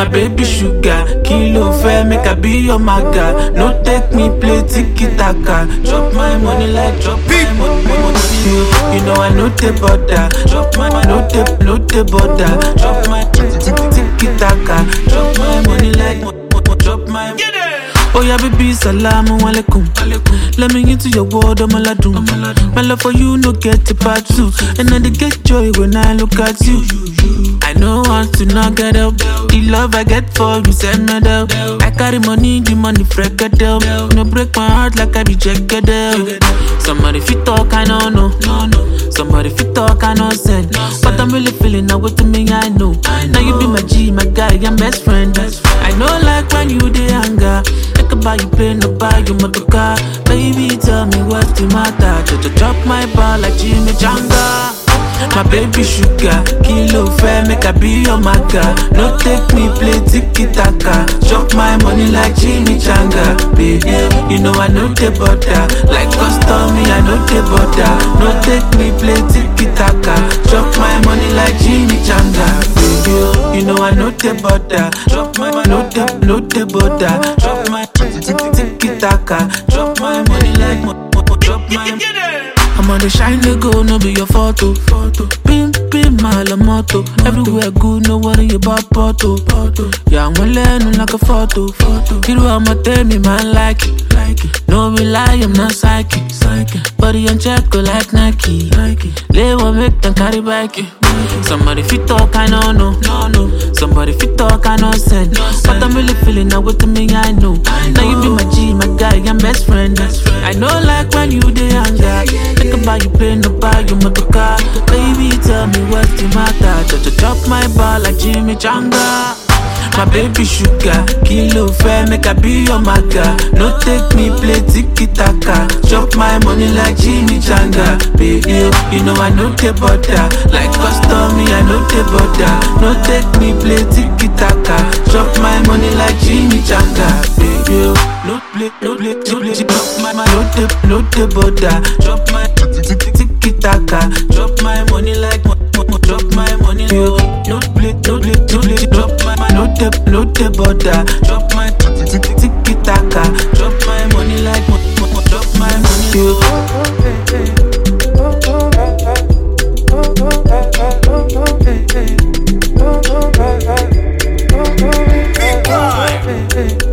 my baby sugar. Kilo fair, make I be your maga. No take me play tiki taka. Drop my money like drop my money. money. Oh. You know I know the border. Drop my no the no the border. Drop my tiki taka. Drop my money like drop my. Oh yeah, baby, salamu alaikum. Let me into your world, I'm aladun. My love for you, no get a part two. And I get joy when I look at you. I one to not get up. The love I get for you, send me down. I carry money, the money freak it up. No break my heart like I be jagged up. Somebody fit talk, I don't know. Somebody fit talk, I know send. But I'm really feeling now what to me, I know. Now you be my G, my guy, I'm best friend. I know like when you dey anger. I can buy you plane, no buy you motor car. Baby, tell me what's the matter. Drop my ball like Jimmy Janga. My baby sugar, kilo fair, make I be your maga. No take me play tiki taka. Chop my money like Jimmy Changa. Baby, you know I know the butter. Like custom, I know the butter. No take me play tiki taka. Chop my money like Jimmy Changa. Baby, you know I know the butter. Drop my no the no the butter. Drop my tiki taka. Drop my money like mo- my. I'm on the shine they go, no be your photo. photo. Pim, pim, my moto. Everywhere good, no worry about photo. photo. Yeah, I'm learning like a photo. photo. Know I'ma tell me, man, like it. Like it. No be lie, I'm not psychic. psychic. Body on check, go like Nike. Nike. Lay one make them carry back it. Somebody fit talk, I know, no. no, no. Somebody fit talk, I know, send. But I'm really feeling now with me, I know. Now you be my G, my guy, I'm best friend. I know, like when you dey anger. Think about you plane, no buy you motor car. Baby, tell me what's the matter. Just drop my ball like Jimmy Janga. My baby sugar, kilo fair, make I be your maga. No take me play tiki taka. Chop my money like Jimmy Changa. Baby, oh, you know I know the butter. Like custom, I know the butter. No take me play tiki taka. Chop my money like Jimmy Changa. Baby, oh, no play, no play, no play my load the load the. Drop my tiki taka. Drop my money like drop my money. You load play load play load play. Drop my load the load the border. Drop my tiki taka. Drop my money like drop my money. You. Hey.